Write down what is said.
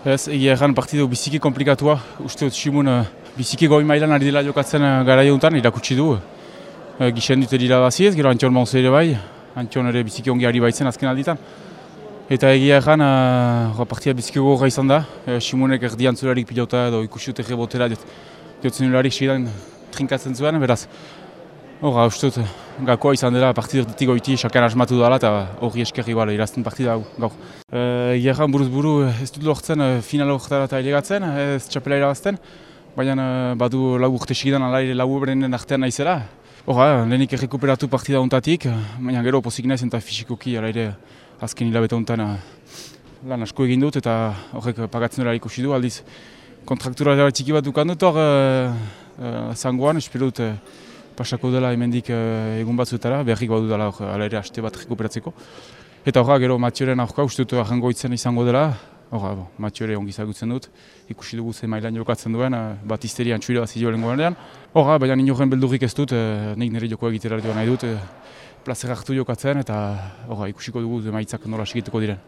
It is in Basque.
Ez, egia erran partidu biziki komplikatua, uste dut Simun uh, biziki goi mailan ari dela jokatzen uh, gara jontan, irakutsi du. Uh, Gixen dute dira baziez, gero Antion Monzo ere bai, Antion ere biziki ongi ari baitzen azken alditan. Eta egia erran, uh, partia biziki gogorra izan da, uh, Simunek erdian zularik pilota edo ikusi dut errebotera diot, diotzen zularik segidan trinkatzen zuen, beraz. Hora, uste dut, gakoa izan dela partidu erditik goiti, sakan asmatu dela eta hori eskerri bala irazten partida gaur. Egia erran buruz buru ez dut lortzen final horretara eta ailegatzen, ez txapela irabazten, baina badu lau urte segidan alaire lau berenen artean naizela. Hora, lehenik errekuperatu partida ontatik, baina gero pozik naiz eta fisikoki alaire azken hilabete ontan lan asko egin dut eta horrek pagatzen dela ikusi du, aldiz kontraktura txiki bat dukan dut hor zangoan, espero dut pasako dela hemendik egun batzuetara, beharrik badu dela ala ere haste bat rekuperatzeko. Eta horra, gero Matioren aurka uste dut ahango izango dela, horra, bo, Matiore ongi zagutzen dut, ikusi dugu ze mailan jokatzen duen, bat izterian txuila bat zidioa lengoan Horra, baina inoren beldurrik ez dut, nik nire joko egitera nahi dut, plazer hartu jokatzen eta horra, ikusiko dugu ze maitzak nola segituko diren.